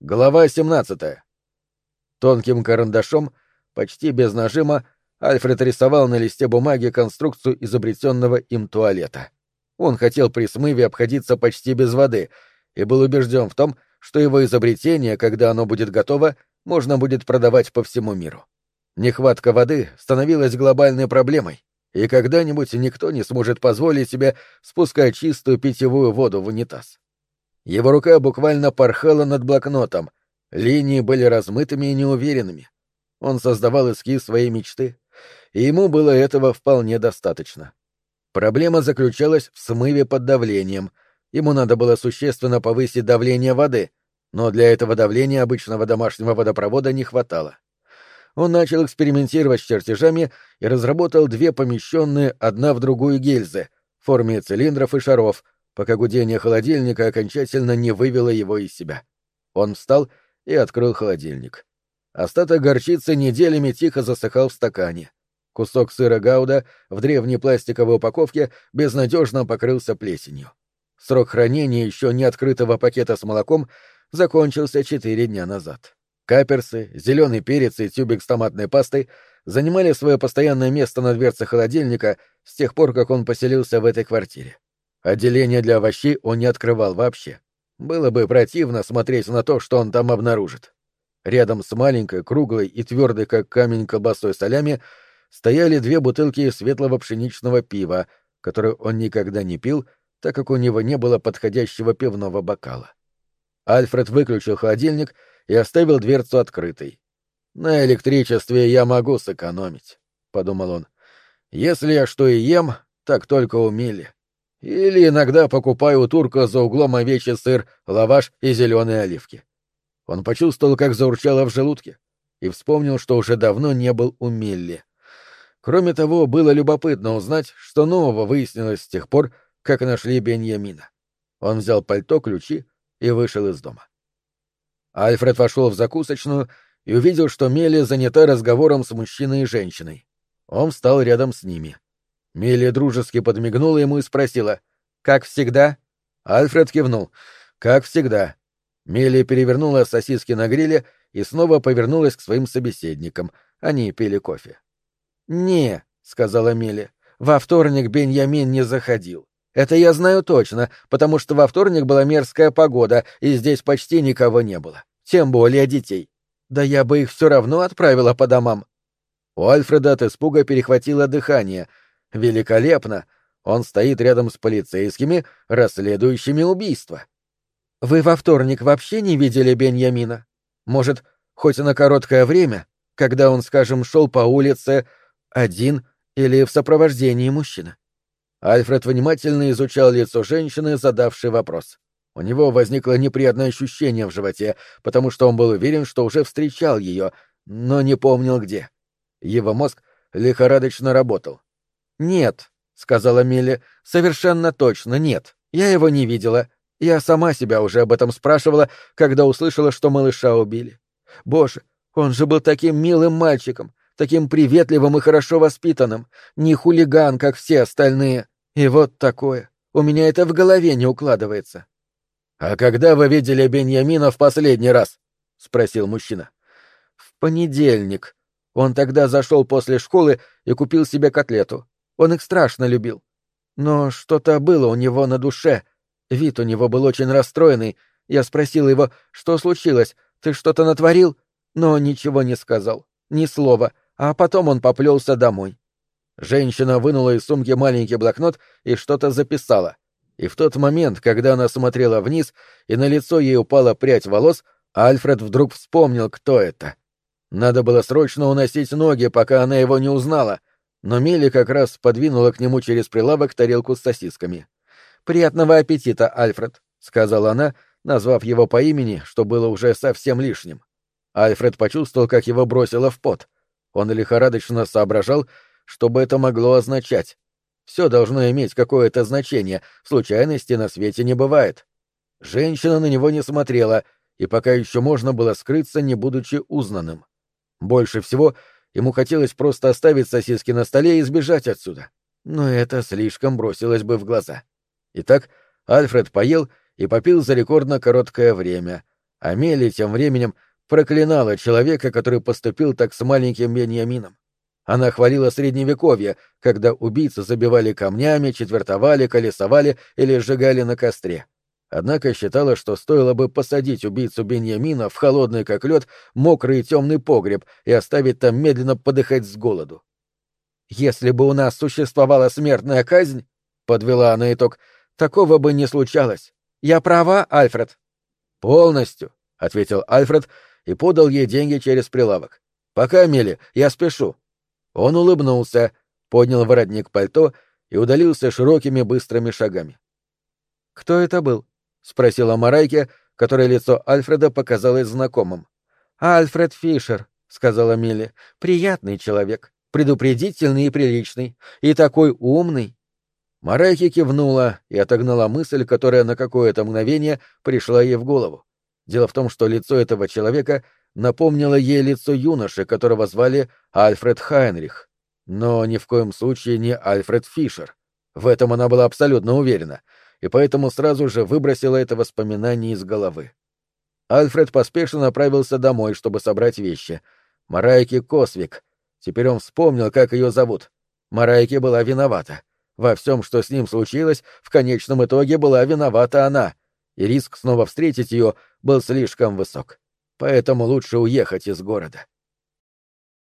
Глава 17. Тонким карандашом, почти без нажима, Альфред рисовал на листе бумаги конструкцию изобретенного им туалета. Он хотел при смыве обходиться почти без воды и был убежден в том, что его изобретение, когда оно будет готово, можно будет продавать по всему миру. Нехватка воды становилась глобальной проблемой, и когда-нибудь никто не сможет позволить себе спускать чистую питьевую воду в унитаз. Его рука буквально порхала над блокнотом, линии были размытыми и неуверенными. Он создавал эскиз своей мечты, и ему было этого вполне достаточно. Проблема заключалась в смыве под давлением. Ему надо было существенно повысить давление воды, но для этого давления обычного домашнего водопровода не хватало. Он начал экспериментировать с чертежами и разработал две помещенные одна в другую гильзы в форме цилиндров и шаров — пока гудение холодильника окончательно не вывело его из себя. Он встал и открыл холодильник. Остаток горчицы неделями тихо засыхал в стакане. Кусок сыра гауда в древней пластиковой упаковке безнадежно покрылся плесенью. Срок хранения еще не открытого пакета с молоком закончился четыре дня назад. Каперсы, зеленый перец и тюбик с томатной пастой занимали свое постоянное место на дверце холодильника с тех пор, как он поселился в этой квартире. Отделение для овощей он не открывал вообще. Было бы противно смотреть на то, что он там обнаружит. Рядом с маленькой, круглой и твердой, как камень колбасой солями, стояли две бутылки светлого пшеничного пива, которое он никогда не пил, так как у него не было подходящего пивного бокала. Альфред выключил холодильник и оставил дверцу открытой. «На электричестве я могу сэкономить», — подумал он. «Если я что и ем, так только у Милли. Или иногда покупаю у турка за углом овечий сыр, лаваш и зеленые оливки. Он почувствовал, как заурчало в желудке, и вспомнил, что уже давно не был у Милли. Кроме того, было любопытно узнать, что нового выяснилось с тех пор, как нашли Беньямина. Он взял пальто, ключи и вышел из дома. Альфред вошел в закусочную и увидел, что Мелли занята разговором с мужчиной и женщиной. Он встал рядом с ними. — Милли дружески подмигнула ему и спросила. «Как всегда?» Альфред кивнул. «Как всегда». Милли перевернула сосиски на гриле и снова повернулась к своим собеседникам. Они пили кофе. «Не», — сказала Милли, — «во вторник Беньямин не заходил. Это я знаю точно, потому что во вторник была мерзкая погода, и здесь почти никого не было. Тем более детей. Да я бы их все равно отправила по домам». У Альфреда от испуга перехватило дыхание — Великолепно! Он стоит рядом с полицейскими, расследующими убийство. Вы во вторник вообще не видели Беньямина? Может, хоть на короткое время, когда он, скажем, шел по улице один или в сопровождении мужчины? Альфред внимательно изучал лицо женщины, задавшей вопрос. У него возникло неприятное ощущение в животе, потому что он был уверен, что уже встречал ее, но не помнил где. Его мозг лихорадочно работал. «Нет», — сказала Милли, — «совершенно точно нет. Я его не видела. Я сама себя уже об этом спрашивала, когда услышала, что малыша убили. Боже, он же был таким милым мальчиком, таким приветливым и хорошо воспитанным, не хулиган, как все остальные. И вот такое. У меня это в голове не укладывается». «А когда вы видели Беньямина в последний раз?» — спросил мужчина. «В понедельник. Он тогда зашел после школы и купил себе котлету. Он их страшно любил. Но что-то было у него на душе. Вид у него был очень расстроенный. Я спросил его, что случилось, ты что-то натворил? Но ничего не сказал, ни слова, а потом он поплелся домой. Женщина вынула из сумки маленький блокнот и что-то записала. И в тот момент, когда она смотрела вниз, и на лицо ей упала прядь волос, Альфред вдруг вспомнил, кто это. Надо было срочно уносить ноги, пока она его не узнала, но Милли как раз подвинула к нему через прилавок тарелку с сосисками. «Приятного аппетита, Альфред», — сказала она, назвав его по имени, что было уже совсем лишним. Альфред почувствовал, как его бросило в пот. Он лихорадочно соображал, что бы это могло означать. Все должно иметь какое-то значение, случайности на свете не бывает. Женщина на него не смотрела, и пока еще можно было скрыться, не будучи узнанным. Больше всего Ему хотелось просто оставить сосиски на столе и сбежать отсюда. Но это слишком бросилось бы в глаза. Итак, Альфред поел и попил за рекордно короткое время, Амелия тем временем проклинала человека, который поступил так с маленьким Беньямином. Она хвалила средневековье, когда убийцы забивали камнями, четвертовали, колесовали или сжигали на костре. Однако считала, что стоило бы посадить убийцу Беньямина в холодный как лед, мокрый и темный погреб и оставить там медленно подыхать с голоду. «Если бы у нас существовала смертная казнь, — подвела она итог, — такого бы не случалось. Я права, Альфред?» «Полностью», — ответил Альфред и подал ей деньги через прилавок. «Пока, Мели, я спешу». Он улыбнулся, поднял воротник пальто и удалился широкими быстрыми шагами. «Кто это был?» — спросила Марайке, которое лицо Альфреда показалось знакомым. «Альфред Фишер», — сказала Милли. «Приятный человек, предупредительный и приличный, и такой умный». Марайки кивнула и отогнала мысль, которая на какое-то мгновение пришла ей в голову. Дело в том, что лицо этого человека напомнило ей лицо юноши, которого звали Альфред Хайнрих. Но ни в коем случае не Альфред Фишер. В этом она была абсолютно уверена — и поэтому сразу же выбросила это воспоминание из головы. Альфред поспешно направился домой, чтобы собрать вещи. Марайки Косвик. Теперь он вспомнил, как ее зовут. Марайки была виновата. Во всем, что с ним случилось, в конечном итоге была виновата она, и риск снова встретить ее был слишком высок. Поэтому лучше уехать из города.